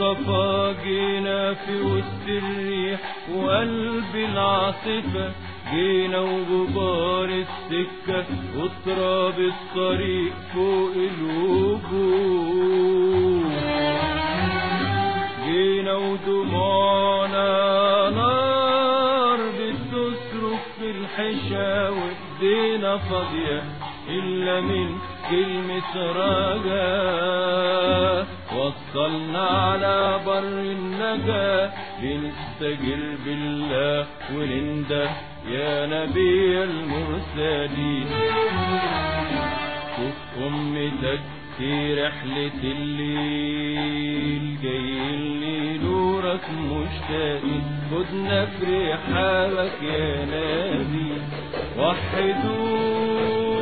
مصطفى جينا في وسط الريح وقلب العاصفة جينا وغبار السكة وتراب الطريق فوق الوجوه جينا ودموعنا نار بتصرخ في الحشا وإيدينا فاضية. إلا من كلمة رجا وصلنا على بر النجاة لنستجر بالله وننده يا نبي المرسلين. شوف أمتك في رحلة الليل. جايين لنورك مشتاقين. خدنا في رحابك يا نبي. وحدوه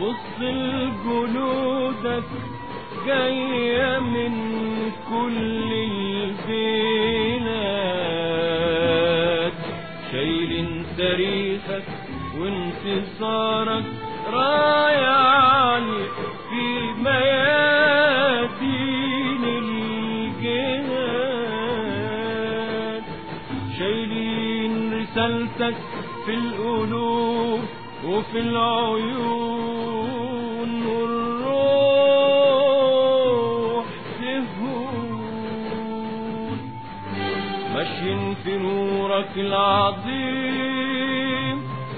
بص لجنودك جاية من كل البلاد. شايلين تاريخك وانتصارك رايع علي في ميادين الجهاد. شايلين رسالتك في القلوب وفي العيون والروح تهون. ماشيين في نورك العظيم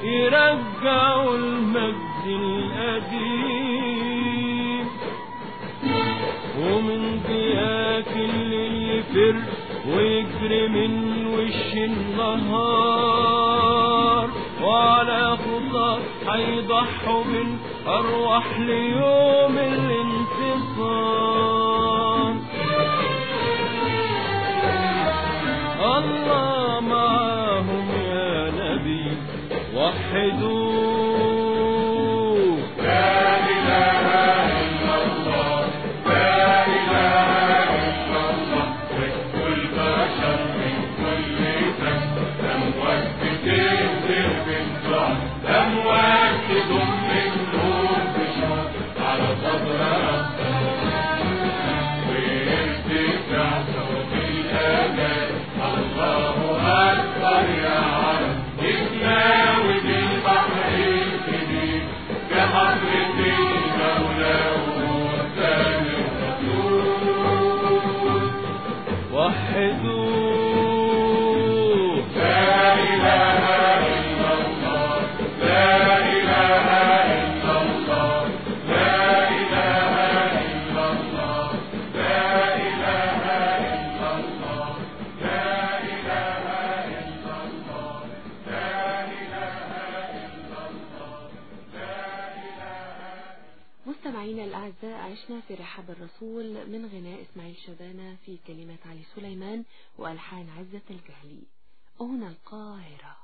يرجعوا المجد القديم. ومن ضياك الليل يفر ويجري من وش النهار. خطى هيضحوا من أرواح ليوم الانتصار الله معاهم يا نبي وحدوه لا إله إلا الله لا إله إلا الله من كل مستمعينا الأعزاء عشنا في رحاب الرسول من غناء إسماعيل شبانة في كلمات علي سليمان وألحان عزة الجهلي. هنا القاهرة.